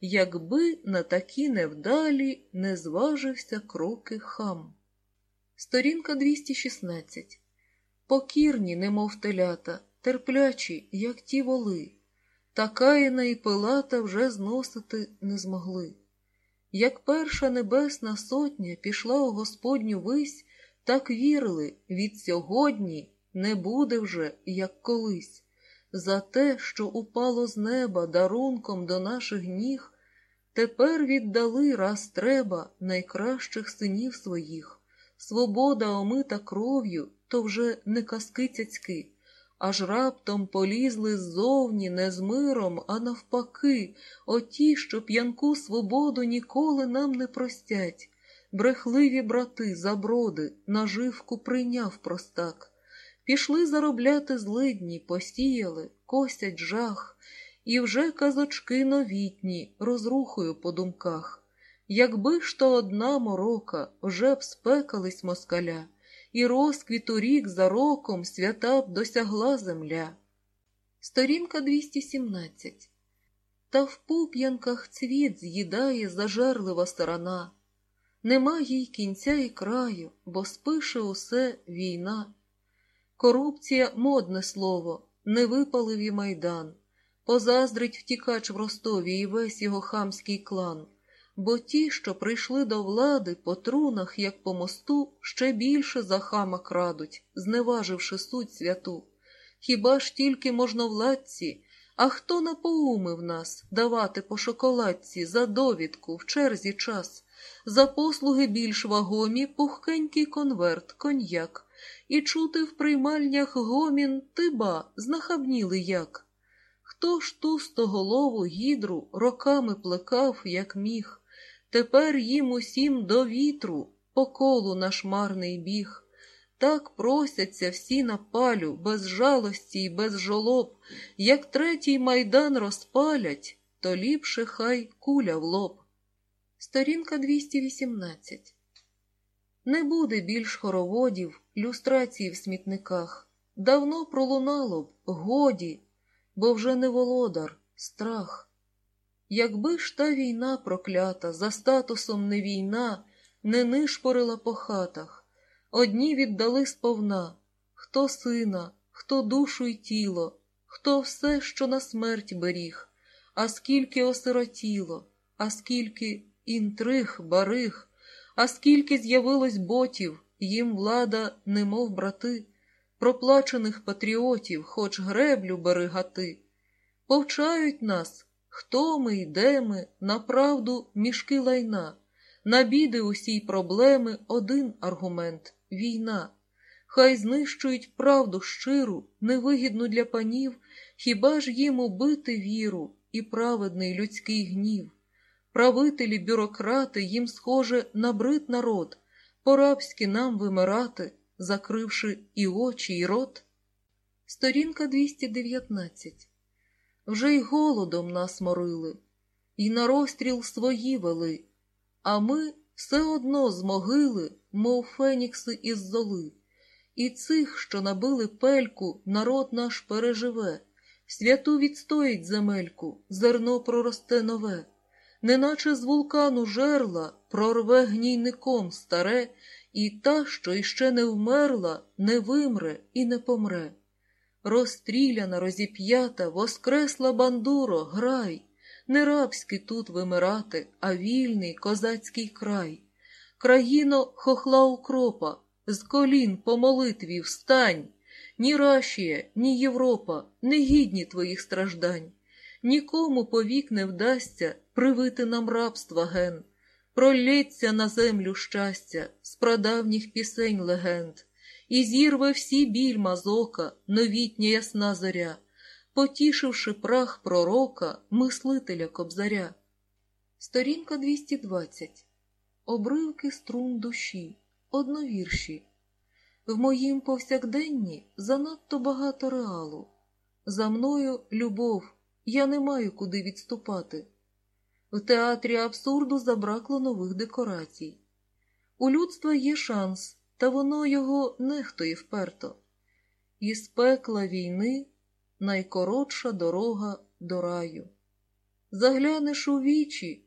якби на такі невдалі не зважився кроки хам. Сторінка 216. Покірні, немов телята, терплячі, як ті воли, та Каїна і Пилата вже зносити не змогли. Як перша небесна сотня пішла у Господню вись, так вірили від сьогодні не буде вже, як колись. За те, що упало з неба дарунком до наших ніг, тепер віддали раз треба найкращих синів своїх. Свобода омита кров'ю, то вже не казки цяцьки, аж раптом полізли ззовні не з миром, а навпаки, оті, що п'янку свободу ніколи нам не простять. Брехливі брати, заброди, наживку прийняв простак. Пішли заробляти злидні, посіяли, косять жах, і вже казочки новітні, розрухою по думках. Якби ж то одна морока вже б спекались москаля, і розквіту рік за роком свята б досягла земля. Сторінка 217 Та в пуп'янках цвіт з'їдає зажерлива сторона. Нема їй кінця і краю, бо спише усе війна. Корупція модне слово, не випалив і майдан. Позаздрить втікач в Ростові і весь його хамський клан, бо ті, що прийшли до влади по трунах, як по мосту, ще більше за хама крадуть, зневаживши суть святу. Хіба ж тільки можновладці, а хто напоумив нас давати по шоколадці за довідку в черзі час, за послуги більш вагомі пухкенький конверт, коньяк, і чути в приймальнях гомін тиба, знахабніли як. Хто ж ту стоголову гідру роками плекав, як міг, тепер їм усім до вітру по колу наш марний біг. Так просяться всі на палю, без жалості й без жолоб, як третій майдан розпалять, то ліпше хай куля в лоб. Сторінка 218 Не буде більш хороводів, люстрації в смітниках. Давно пролунало б, годі, бо вже не володар, страх. Якби ж та війна проклята, за статусом не війна, не нишпорила по хатах, одні віддали сповна, хто сина, хто душу й тіло, хто все, що на смерть беріг, а скільки осиротіло, а скільки інтриг, бариг, а скільки з'явилось ботів, їм влада, немов брати, проплачених патріотів, хоч греблю бери гати. Повчають нас, хто ми й де ми, на правду мішки лайна, на біди усій проблеми один аргумент війна. Хай знищують правду щиру, невигідну для панів, хіба ж їм убити віру і праведний людський гнів. Правителі, бюрократи їм, схоже, набрид народ, по-рабськи нам вимирати, закривши і очі, і рот. Сторінка 219 Вже й голодом нас морили, і на розстріл свої вели, а ми все одно з могили, мов фенікси із золи. І цих, що набили пельку, народ наш переживе, святу відстоїть земельку, зерно проросте нове неначе з вулкану жерла прорве гнійником старе, і та, що іще не вмерла, не вимре і не помре. Розстріляна, розіп'ята, воскресла бандуро, грай, не рабський тут вимирати, а вільний козацький край. Країно хохла укропа, з колін по молитві встань, ні Рашія, ні Європа не гідні твоїх страждань. Нікому повік не вдасться привити нам рабства ген, пролється на землю щастя з прадавніх пісень легенд, і зірве всі біль мазока, новітня ясна зоря, потішивши прах пророка, мислителя кобзаря. Сторінка 220. Обривки струн душі, одновірші. В моїм повсякденні занадто багато реалу. За мною любов, я не маю куди відступати. В театрі абсурду забракло нових декорацій. У людства є шанс, та воно його нехтує вперто. Із пекла війни найкоротша дорога до раю. заглянеш у вічі,